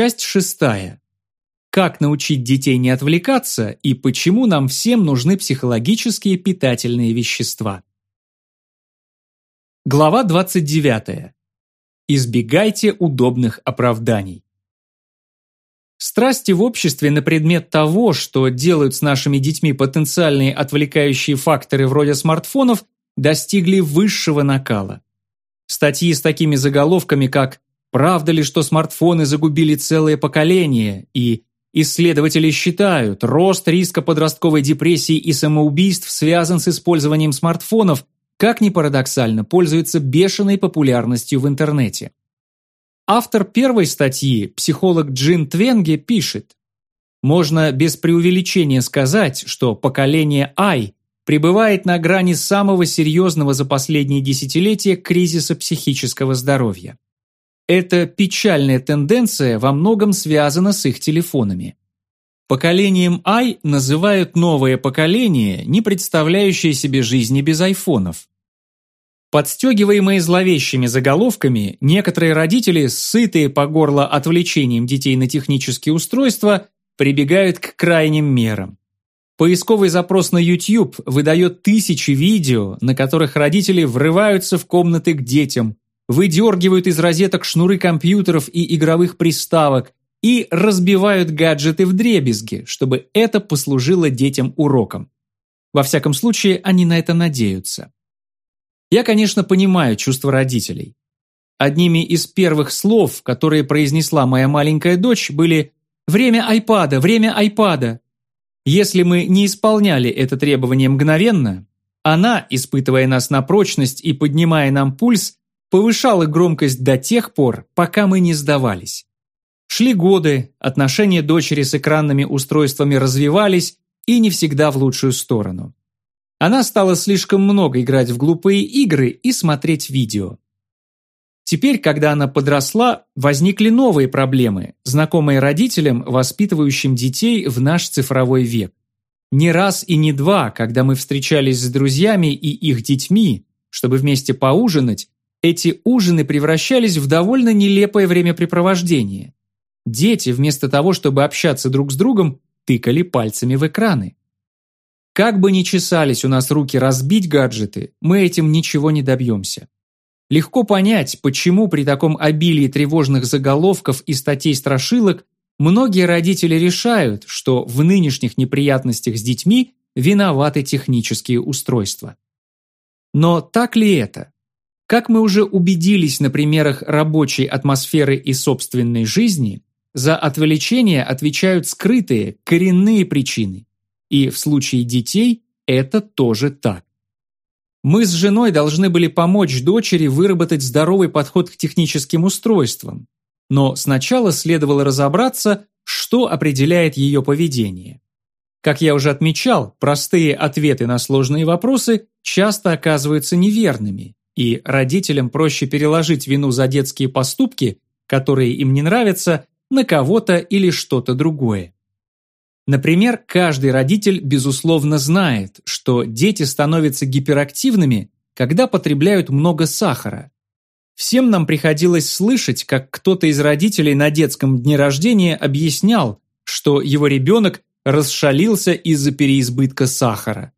Часть шестая. Как научить детей не отвлекаться и почему нам всем нужны психологические питательные вещества. Глава 29. Избегайте удобных оправданий. Страсти в обществе на предмет того, что делают с нашими детьми потенциальные отвлекающие факторы вроде смартфонов, достигли высшего накала. Статьи с такими заголовками, как «Правда ли, что смартфоны загубили целое поколение?» и «Исследователи считают, рост риска подростковой депрессии и самоубийств связан с использованием смартфонов, как ни парадоксально, пользуется бешеной популярностью в интернете». Автор первой статьи, психолог Джин Твенге, пишет, «Можно без преувеличения сказать, что поколение I пребывает на грани самого серьезного за последние десятилетия кризиса психического здоровья. Эта печальная тенденция во многом связана с их телефонами. Поколением I называют новое поколение, не представляющее себе жизни без айфонов. Подстегиваемые зловещими заголовками, некоторые родители, сытые по горло отвлечением детей на технические устройства, прибегают к крайним мерам. Поисковый запрос на YouTube выдает тысячи видео, на которых родители врываются в комнаты к детям, выдергивают из розеток шнуры компьютеров и игровых приставок и разбивают гаджеты в дребезги, чтобы это послужило детям уроком. Во всяком случае, они на это надеются. Я, конечно, понимаю чувства родителей. Одними из первых слов, которые произнесла моя маленькая дочь, были «Время айпада, время айпада». Если мы не исполняли это требование мгновенно, она, испытывая нас на прочность и поднимая нам пульс, повышала громкость до тех пор, пока мы не сдавались. Шли годы, отношения дочери с экранными устройствами развивались и не всегда в лучшую сторону. Она стала слишком много играть в глупые игры и смотреть видео. Теперь, когда она подросла, возникли новые проблемы, знакомые родителям, воспитывающим детей в наш цифровой век. Не раз и не два, когда мы встречались с друзьями и их детьми, чтобы вместе поужинать, эти ужины превращались в довольно нелепое времяпрепровождение. Дети, вместо того, чтобы общаться друг с другом, тыкали пальцами в экраны. Как бы ни чесались у нас руки разбить гаджеты, мы этим ничего не добьемся. Легко понять, почему при таком обилии тревожных заголовков и статей-страшилок многие родители решают, что в нынешних неприятностях с детьми виноваты технические устройства. Но так ли это? Как мы уже убедились на примерах рабочей атмосферы и собственной жизни, за отвлечение отвечают скрытые, коренные причины. И в случае детей это тоже так. Мы с женой должны были помочь дочери выработать здоровый подход к техническим устройствам. Но сначала следовало разобраться, что определяет ее поведение. Как я уже отмечал, простые ответы на сложные вопросы часто оказываются неверными, и родителям проще переложить вину за детские поступки, которые им не нравятся, на кого-то или что-то другое. Например, каждый родитель безусловно знает, что дети становятся гиперактивными, когда потребляют много сахара. Всем нам приходилось слышать, как кто-то из родителей на детском дне рождения объяснял, что его ребенок расшалился из-за переизбытка сахара.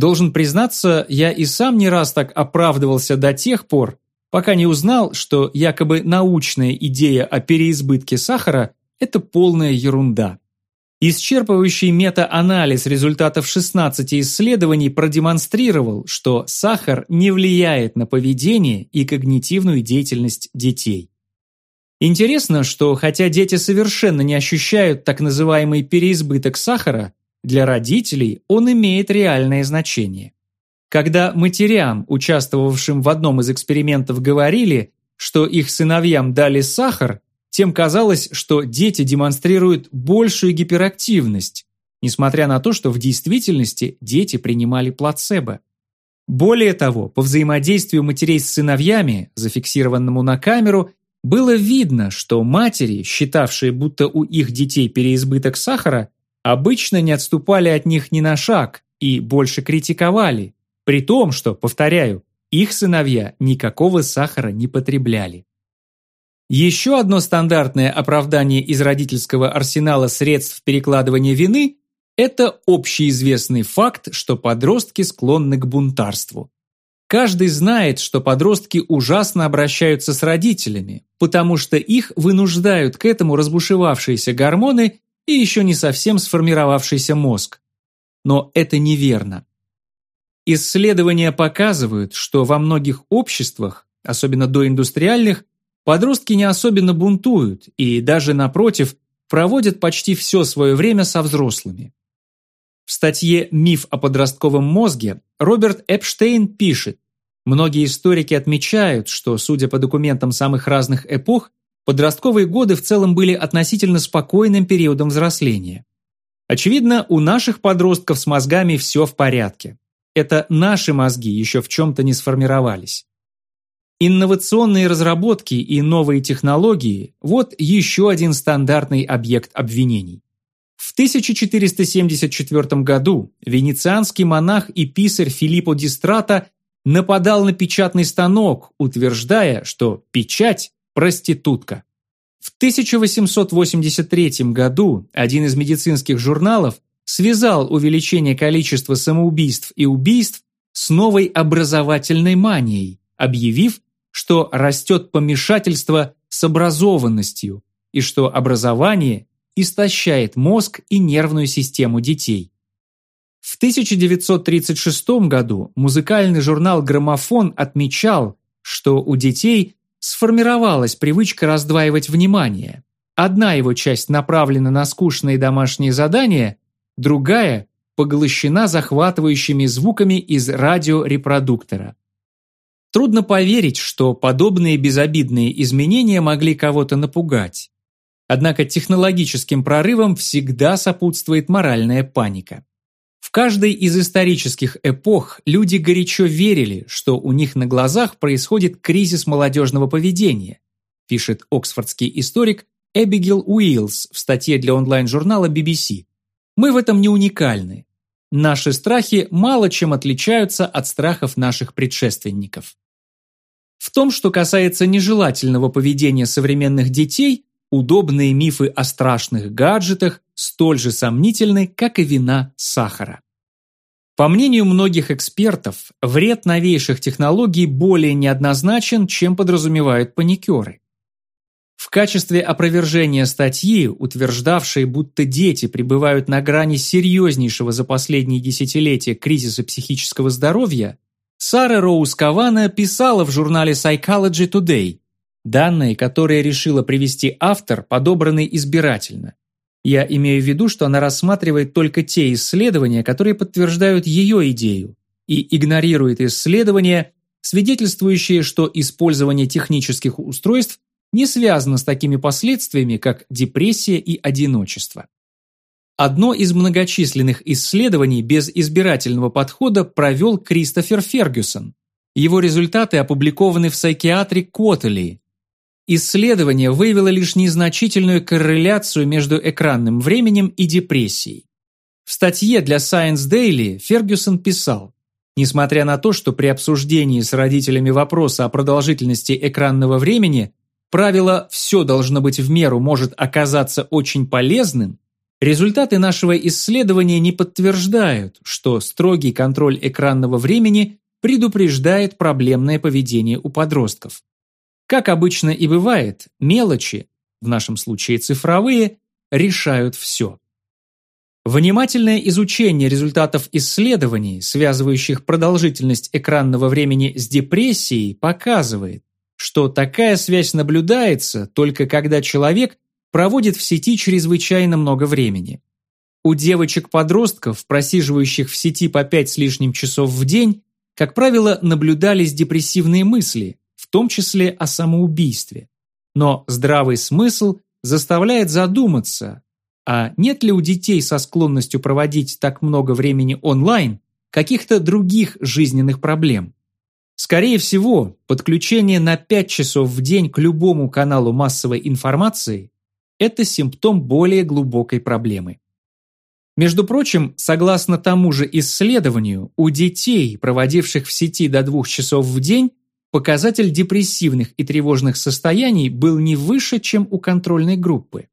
Должен признаться, я и сам не раз так оправдывался до тех пор, пока не узнал, что якобы научная идея о переизбытке сахара – это полная ерунда. Исчерпывающий мета-анализ результатов 16 исследований продемонстрировал, что сахар не влияет на поведение и когнитивную деятельность детей. Интересно, что хотя дети совершенно не ощущают так называемый переизбыток сахара, для родителей он имеет реальное значение. Когда матерям, участвовавшим в одном из экспериментов, говорили, что их сыновьям дали сахар, тем казалось, что дети демонстрируют большую гиперактивность, несмотря на то, что в действительности дети принимали плацебо. Более того, по взаимодействию матерей с сыновьями, зафиксированному на камеру, было видно, что матери, считавшие, будто у их детей переизбыток сахара, обычно не отступали от них ни на шаг и больше критиковали, при том, что, повторяю, их сыновья никакого сахара не потребляли. Еще одно стандартное оправдание из родительского арсенала средств перекладывания вины – это общеизвестный факт, что подростки склонны к бунтарству. Каждый знает, что подростки ужасно обращаются с родителями, потому что их вынуждают к этому разбушевавшиеся гормоны и еще не совсем сформировавшийся мозг. Но это неверно. Исследования показывают, что во многих обществах, особенно доиндустриальных, Подростки не особенно бунтуют и даже, напротив, проводят почти все свое время со взрослыми. В статье «Миф о подростковом мозге» Роберт Эпштейн пишет, многие историки отмечают, что, судя по документам самых разных эпох, подростковые годы в целом были относительно спокойным периодом взросления. Очевидно, у наших подростков с мозгами все в порядке. Это наши мозги еще в чем-то не сформировались. Инновационные разработки и новые технологии – вот еще один стандартный объект обвинений. В 1474 году венецианский монах и писарь Филиппо Дистрата нападал на печатный станок, утверждая, что печать – проститутка. В 1883 году один из медицинских журналов связал увеличение количества самоубийств и убийств с новой образовательной манией, объявив, что растет помешательство с образованностью и что образование истощает мозг и нервную систему детей. В 1936 году музыкальный журнал «Граммофон» отмечал, что у детей сформировалась привычка раздваивать внимание. Одна его часть направлена на скучные домашние задания, другая поглощена захватывающими звуками из радиорепродуктора. Трудно поверить, что подобные безобидные изменения могли кого-то напугать. Однако технологическим прорывам всегда сопутствует моральная паника. В каждой из исторических эпох люди горячо верили, что у них на глазах происходит кризис молодежного поведения, пишет оксфордский историк Эбигел Уиллс в статье для онлайн-журнала BBC. Мы в этом не уникальны. Наши страхи мало чем отличаются от страхов наших предшественников. В том, что касается нежелательного поведения современных детей, удобные мифы о страшных гаджетах столь же сомнительны, как и вина сахара. По мнению многих экспертов, вред новейших технологий более неоднозначен, чем подразумевают паникеры. В качестве опровержения статьи, утверждавшей, будто дети пребывают на грани серьезнейшего за последние десятилетия кризиса психического здоровья, Сара Роуз Кавана писала в журнале Psychology Today. Данные, которые решила привести автор, подобраны избирательно. Я имею в виду, что она рассматривает только те исследования, которые подтверждают ее идею, и игнорирует исследования, свидетельствующие, что использование технических устройств не связано с такими последствиями, как депрессия и одиночество. Одно из многочисленных исследований без избирательного подхода провел Кристофер Фергюсон. Его результаты опубликованы в Psychiatric Quarterly. Исследование выявило лишь незначительную корреляцию между экранным временем и депрессией. В статье для Science Daily Фергюсон писал, несмотря на то, что при обсуждении с родителями вопроса о продолжительности экранного времени правило «все должно быть в меру» может оказаться очень полезным, Результаты нашего исследования не подтверждают, что строгий контроль экранного времени предупреждает проблемное поведение у подростков. Как обычно и бывает, мелочи, в нашем случае цифровые, решают все. Внимательное изучение результатов исследований, связывающих продолжительность экранного времени с депрессией, показывает, что такая связь наблюдается только когда человек проводит в сети чрезвычайно много времени. У девочек-подростков, просиживающих в сети по пять с лишним часов в день, как правило, наблюдались депрессивные мысли, том числе о самоубийстве. Но здравый смысл заставляет задуматься, а нет ли у детей со склонностью проводить так много времени онлайн каких-то других жизненных проблем? Скорее всего, подключение на 5 часов в день к любому каналу массовой информации это симптом более глубокой проблемы. Между прочим, согласно тому же исследованию, у детей, проводивших в сети до двух часов в день, показатель депрессивных и тревожных состояний был не выше, чем у контрольной группы.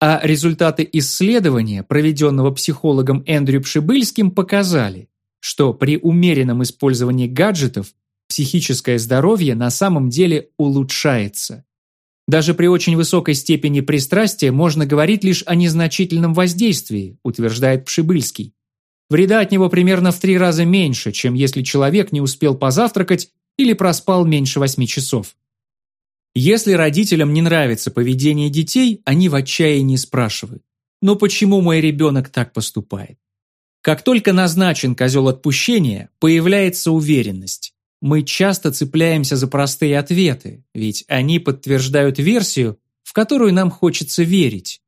А результаты исследования, проведенного психологом Эндрю Пшибыльским, показали, что при умеренном использовании гаджетов психическое здоровье на самом деле улучшается. Даже при очень высокой степени пристрастия можно говорить лишь о незначительном воздействии, утверждает Пшибыльский. Вреда от него примерно в три раза меньше, чем если человек не успел позавтракать или проспал меньше восьми часов. Если родителям не нравится поведение детей, они в отчаянии спрашивают, «Но почему мой ребенок так поступает?» Как только назначен козел отпущения, появляется уверенность. Мы часто цепляемся за простые ответы, ведь они подтверждают версию, в которую нам хочется верить.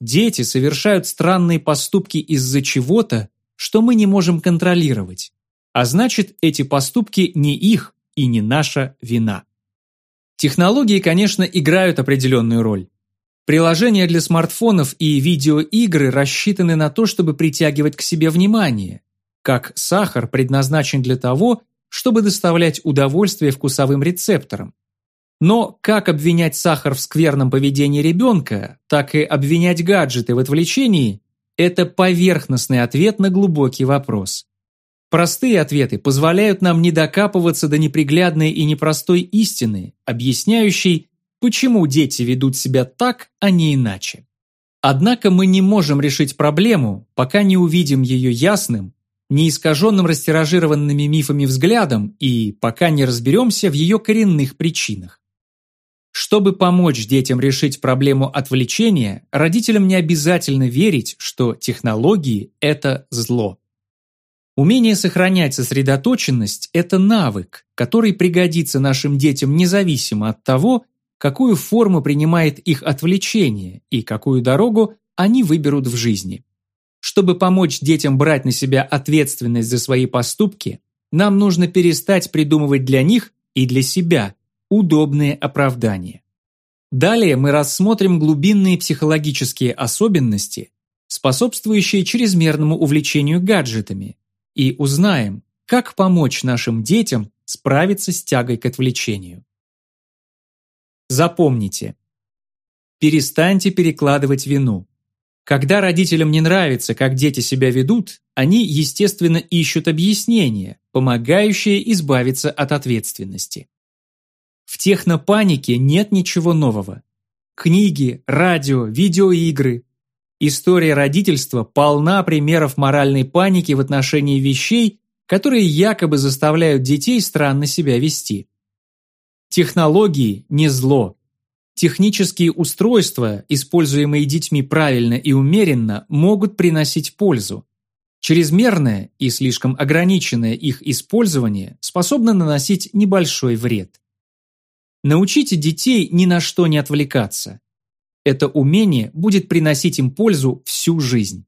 Дети совершают странные поступки из-за чего-то, что мы не можем контролировать. А значит, эти поступки не их и не наша вина. Технологии, конечно, играют определенную роль. Приложения для смартфонов и видеоигры рассчитаны на то, чтобы притягивать к себе внимание, как сахар предназначен для того, чтобы доставлять удовольствие вкусовым рецепторам. Но как обвинять сахар в скверном поведении ребенка, так и обвинять гаджеты в отвлечении – это поверхностный ответ на глубокий вопрос. Простые ответы позволяют нам не докапываться до неприглядной и непростой истины, объясняющей, почему дети ведут себя так, а не иначе. Однако мы не можем решить проблему, пока не увидим ее ясным, не искаженным растиражированными мифами взглядом и пока не разберемся в ее коренных причинах. Чтобы помочь детям решить проблему отвлечения, родителям не обязательно верить, что технологии – это зло. Умение сохранять сосредоточенность – это навык, который пригодится нашим детям независимо от того, какую форму принимает их отвлечение и какую дорогу они выберут в жизни. Чтобы помочь детям брать на себя ответственность за свои поступки, нам нужно перестать придумывать для них и для себя удобные оправдания. Далее мы рассмотрим глубинные психологические особенности, способствующие чрезмерному увлечению гаджетами, и узнаем, как помочь нашим детям справиться с тягой к отвлечению. Запомните. Перестаньте перекладывать вину. Когда родителям не нравится, как дети себя ведут, они, естественно, ищут объяснения, помогающие избавиться от ответственности. В технопанике нет ничего нового. Книги, радио, видеоигры. История родительства полна примеров моральной паники в отношении вещей, которые якобы заставляют детей странно себя вести. Технологии не зло, Технические устройства, используемые детьми правильно и умеренно, могут приносить пользу. Чрезмерное и слишком ограниченное их использование способно наносить небольшой вред. Научите детей ни на что не отвлекаться. Это умение будет приносить им пользу всю жизнь.